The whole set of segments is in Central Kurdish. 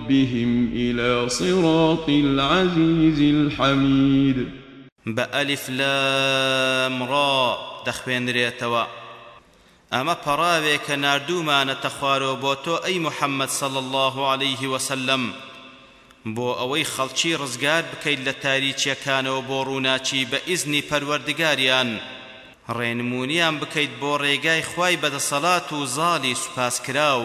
ربهم الی صراط العزیز الحمید. بە، الیف لام را، دەخوێنرێتەوە، ئەمە پەڕاوێکە ناردوومانەتە خوارەوە بۆ تۆ ئەی محمد صلی اللە علیه وسلم بۆ ئەوەی خەڵکی ڕزگار بکەیت لە تاریکیەکانەوە بۆ ڕووناکی بە ئیزنی پەروەردگاریان ڕێنمونیان بکەیت بۆ ڕێگای خوای بەدەسەڵات و زاڵی سوپاسکراو.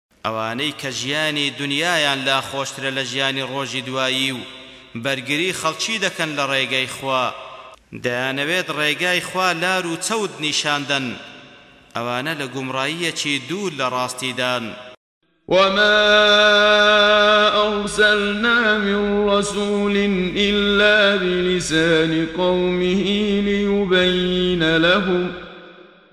ئەوانەی کە ژیانی دونیایان لا خۆشترە لە ژیانی ڕۆژی دوایی و بەرگری خەڵکی دەکەن لە ڕێگەی خوا، دەیانەوێت ڕێگای خوا لار و چەوت نیشان دەن، ئەوانە لە گومڕاییەکی دوور لە ڕاستیدان. وما ارسلنا من رسول الا بلسان قومه لیبین لهم،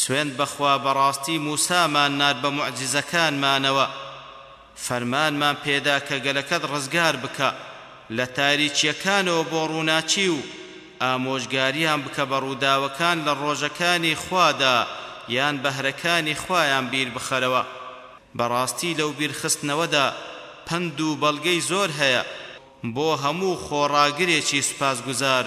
سوێند بەخوا بەڕاستی موسامان نارد بە موعجیزەکانمانەوە فەرمانمان پێدا کە گەلەکەت ڕزگار بکە لە تاریکیەکانەوە بۆ ڕووناکی و ئامۆژگاریان بکە بە ڕووداوەکان لە ڕۆژەکانی خوادا یان بەهرەکانی خوایان بیر بخەرەوە بەڕاستی لەو بیرخستنەوەدا پەند و بەڵگەی زۆر هەیە بۆ هەموو خۆڕاگرێکی سوپاسگوزار.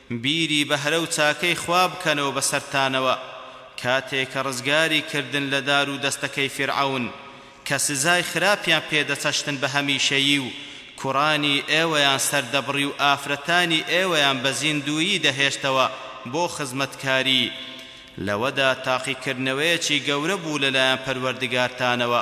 بیری بەهرە و چاکەی خوا بکەنەوە بەسەرتانەوە کاتێ کە ڕزگاری کردن لە دار و دەستەکەی فیرعەون کە سزای خراپیان پێ دەچەشتن بە هەمیشەیی و کوڕانی ئێوەیان سەردەبڕی و ئافرەتانی ئێوەیان بە زیندوویی دەهێشتەوە بۆ خزمەتکاری لەوەدا تاقیکردنەوەیەکی گەورە بوو لەلایەن پەروەردگارتانەوە.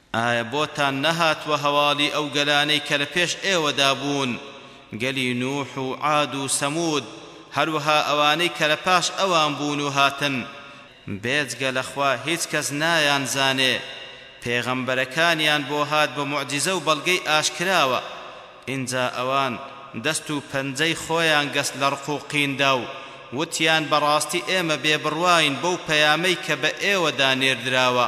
ئایا بۆتان نەهاتووە هەواڵی ئەو گەلانەی کە لە پێش ئێوەدا بوون، گەلی نوح و عاد و سەموود، هەروەها ئەوانەی کە لە پاش ئەوان بوون و هاتن، بێجگە لە خوا هیچ کەس نایانزانێ، پێغەمبەرەکانیان بۆ هات بە موعجیزە و بەڵگەی ئاشکراوە، ئینجا ئەوان دەست و پەنجەی خۆیان گەست لە ڕق و قیندا و وتیان بەڕاستی ئێمە بێ بڕواین بەو پەیامەی کە بە ئێوەدا نێردراوە.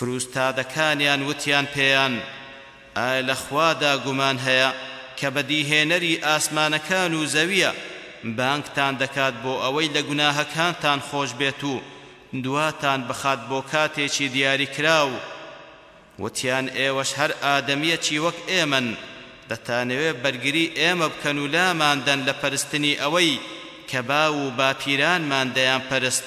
فروستادەکانیان وتیان پێیان، ئایا لە خوادا گومان هەیە کە بەدیهێنەری ئاسمانەکان و زەوییە، بانگتان دەکات بۆ ئەوەی لە گوناهەکانتان خۆشبێت و دواتان بخات بۆ کاتێکی دیاریکراو؟ وتیان، ئێوەش هەر ئادەمییەکی وەک ئێمەن، دەتانەوێت بەرگری ئێمە بکەن و لاماندەن لە پەرستنی ئەوەی کە باو و باپیرانمان دەیانپەرست.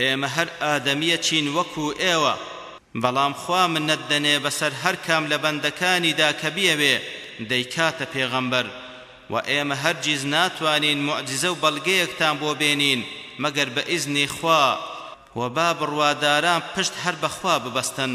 ئێمە هەر ئادەمیە چین وەکو ئێوە. بەڵام خوا منەت دەنێ بەسەر هەر کام لە بەندەکانیدا کە بیەوێ دەیکاتە پێغەمبەر، وە ئێمە هەرگیز ناتوانین موعجیزە و بەڵگەیەکتان بۆ بێنین مەگەر بە ئیزنی خوا، وە با بڕواداران پشت هەر بە خوا ببەستن.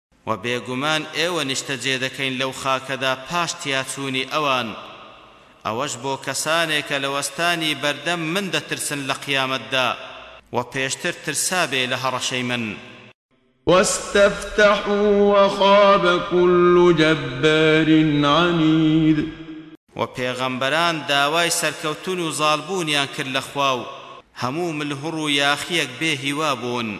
وە بێگومان ئێوە نیشتەجێ دەکەین لەو خاکەدا پاش تیاچوونی ئەوان، ئەوەش بۆ کەسانێکە لە وەستانی بەردەم من دەترسن لە قیامەتدا، وە پێشتر ترسابێ لە هەڕەشەی من. واستفتحوا وخاب كل جبار عنید. وە پێغەمبەران داوای سەرکەوتن و زاڵبوونیان کرد لە خوا و هەموو ملهوڕ و یاخییەک بێ هیوا بوون.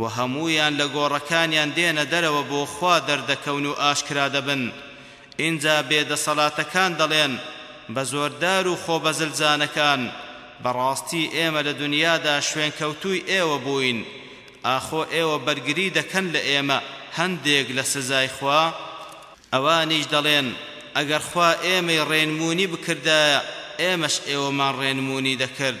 و هەموویان لە گۆڕەکانیان دێنە دەرەوە بۆ خوا دەردەکەون و ئاشکرا دەبن، ئینجا بێ دەسەڵاتەکان دەڵێن بە زۆردار و خۆبەزلزانەکان، بەڕاستی ئێمە لە دونیادا شوێنکەوتووی ئێوە بووین، ئاخۆ ئێوە بەرگری دەکەن لە ئێمە هەندێک لە سزای خوا؟ ئەوانیش دەڵێن ئەگەر خوا ئێمەی ڕێنموونی بکردایە ئێمەش ئێوەمان ڕێنموونی دەکرد،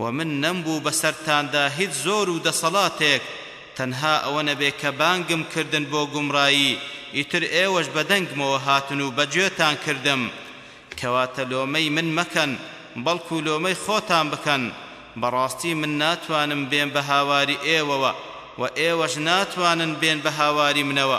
وە من نەمبوو بەسەرتاندا هیچ زۆر و دەسەڵاتێک تەنها ئەوە نەبێ کە بانگم کردن بۆ گومڕایی ئیتر ئێوەش بە دەنگمەوە هاتن و بە گوێتان کردم کەواتە لۆمەی من مەکەن بەڵکو لۆمەی خۆتان بکەن بەڕاستی من ناتوانم بێم بە هاواری ئێوەوە وە ئێوەش ناتوانن بێن بە هاواری منەوە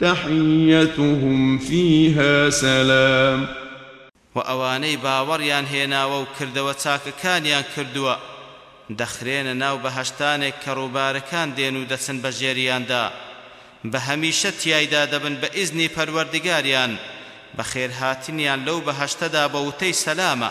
تحیتهم فیها سلام. وە ئەوانەی باوەڕیان هێناوە و کردەوە چاکەکانیان کردووە دەخرێنە ناو بەهەشتانێک کە ڕووبارەکان دێن و دەچن بە ژێریاندا بە هەمیشە تیایدا دەبن بە ئیزنی پەروەردگاریان، بەخێرهاتنیان لەو بەهەشتەدا بە وتەی سەلامە.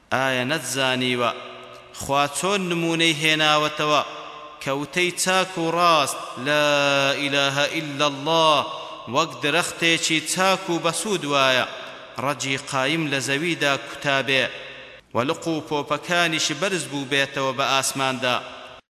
ئایا نەتزانیوە خوا چۆن نموونەی هێناوەتەوە کە وتەی چاک و ڕاست، لا االە الا اللە، وەک درەختێکی چاک و بەسوود وایە ڕەگی قایم لە زەویدا کوتابێ و لق و پۆپەکانیشی بەرز بووبێتەوە بە ئاسماندا؟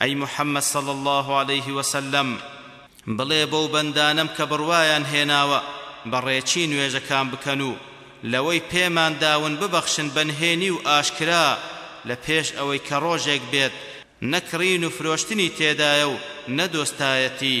ئەی محمد صلی اللە علیه وسلم بڵێ بەو بەندانەم کە بڕوایان هێناوە بە ڕێچی نوێژەکان بکەن و لەوەی پێمان داون ببەخشن بە نهێنی و ئاشکرا لە پێش ئەوەی کە ڕۆژێک بێت نە کڕین و فرۆشتنی تێدایە و نە دۆستایەتی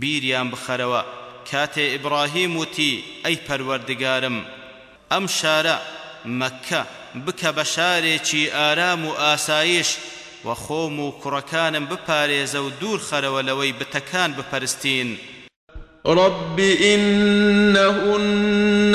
بیریان بخەرەوە کاتێ ئیبڕاهیم وتی، ئەی پەروەردگارم ئەم شارە، مەککە، بکە بە شارێکی ئارام و ئاسایش و خۆم و کوڕەکانم بپارێزە و دوور خەرەوە لەوەی بتەکان بپەرستین. رب انهن اضللن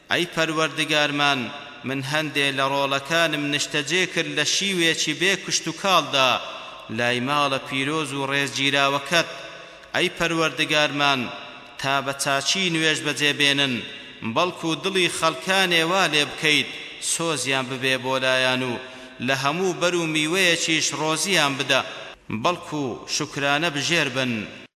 ئەی پەروەردگارمان من هەندێ لە ڕۆڵەکانم نشتەجێ کرد لە شیوێکی بێ کشتوکاڵدا لای ماڵە پیرۆز و ڕێزگیراوەکەت ئەی پەروەردگارمان تا بە چاکی نوێژ بەجێ بێنن بەڵکو دڵی خەڵکانێ وا لێ بکەیت سۆزیان ببێ بۆ لایان و لە هەموو بەر و میوەیەکیش ڕۆزیان بدە بەڵکو شوکرانە بژێر بن.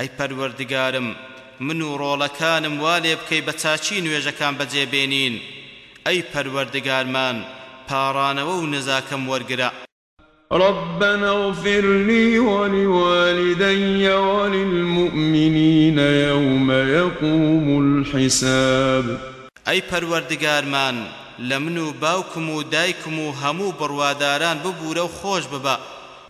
ئەی پەروەردگارم من و ڕۆڵەکانم وا لێ بکەی بە چاکی نوێژەکان بەجێ بێنین، ئەی پەروەردگارمان پاڕانەوە و نزاکەم وەرگرە. ربنا اغفر لی ولوالدی وللمومنین یوم یقوم الحساب. ئەی پەروەردگارمان لە من و باوکم و دایکم و هەموو بڕواداران ببورە و خۆش ببە،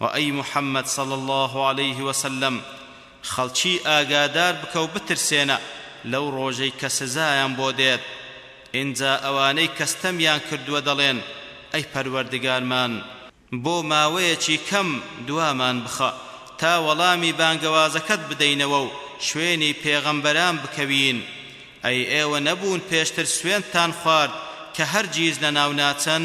وە ئەی محمد صلی اللە علیه وسلم خەڵکی ئاگادار بکەو بترسێنە لەو ڕۆژەی کە سزایان بۆ دێت ئینجا ئەوانەی کە ستەمیان کردووە دەڵێن ئەی پەروەردگارمان بۆ ماوەیەکی کەم دوامان بخە تا وەڵامی بانگەوازەکەت بدەینەوەو شوێنی پێغەمبەران بکەوین ئەی ئێوە نەبوون پێشتر سوێندتان خوارد کە هەرگیز لەناوناچن؟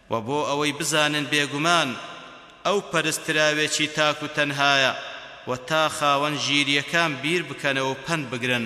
وە بۆ ئەوەی بزانن بێگومان ئەو پەرستراوێکی تاک و تەنهایە و تا خاوەن ژیریەکان بیر بکەنەوە و پەند بگرن